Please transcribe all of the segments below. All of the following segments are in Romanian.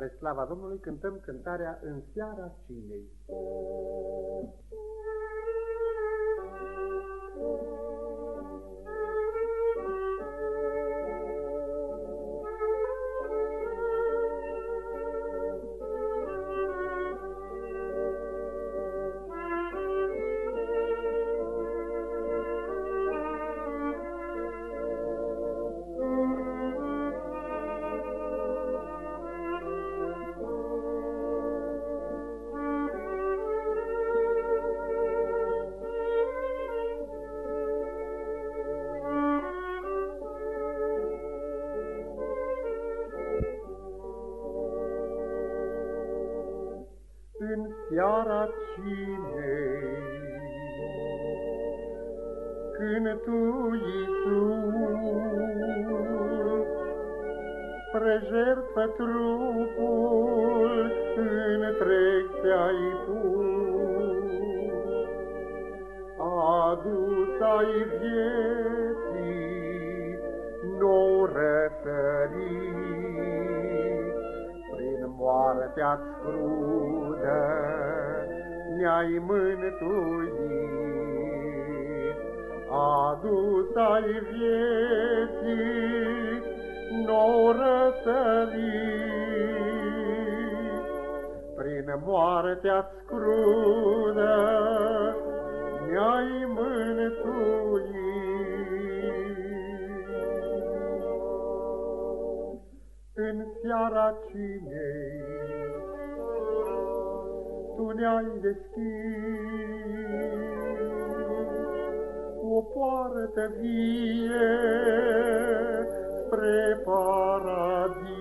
Spre slava Domnului cântăm cântarea În seara cinei. În seara cinei. Când tu, Iisus, spre jertfă trupul întreg te-ai pus, adus ai vieții nou răsărit, prin moartea-ți crudă ne-ai mântuit. Adus ai vieții nou răsărit, prin moartea-ți crudă ne-ai mântuit. În seara cinei, Tu ne-ai deschis o poartă vie spre paradis.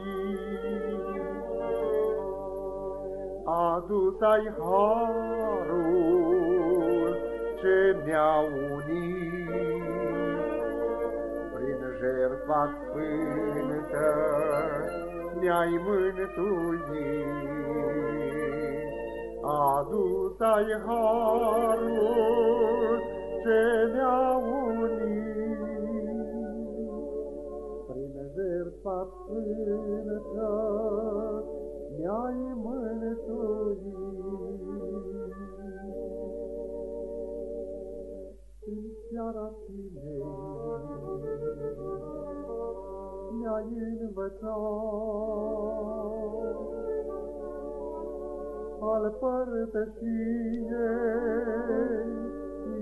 Adus ai harul ce ne-a unit prin jertfa sfântă ne-ai mântuit. Adus ai harul ce ne-a unit. Prin jertfa sfântă ne-ai mântuit. În seara tinei ne-ai învățat al părtășiei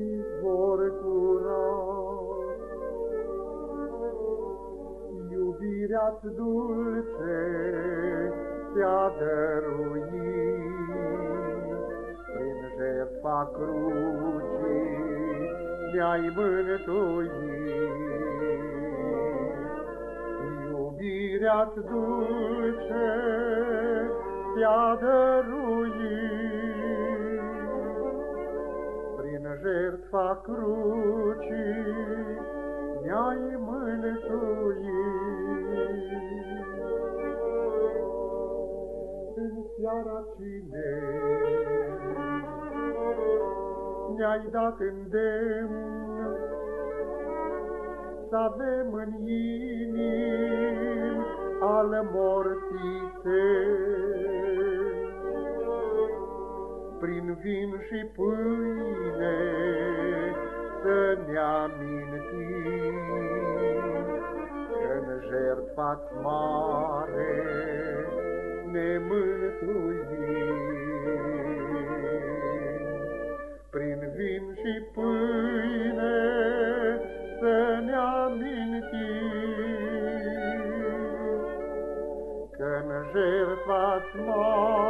izvor curat. Iubirea-ți dulce te-a dăruit, prin jertfa crucii ne-ai mântuit. Iubirea-ți dulce te-a dăruit, prin jertfa crucii ne-ai mântuit. În seara cinei ne-ai dat îndemn să avem în inimi al morții prin vin și pâine să ne amintim că-n jertfa mare ne Prin vin și pâine jertfa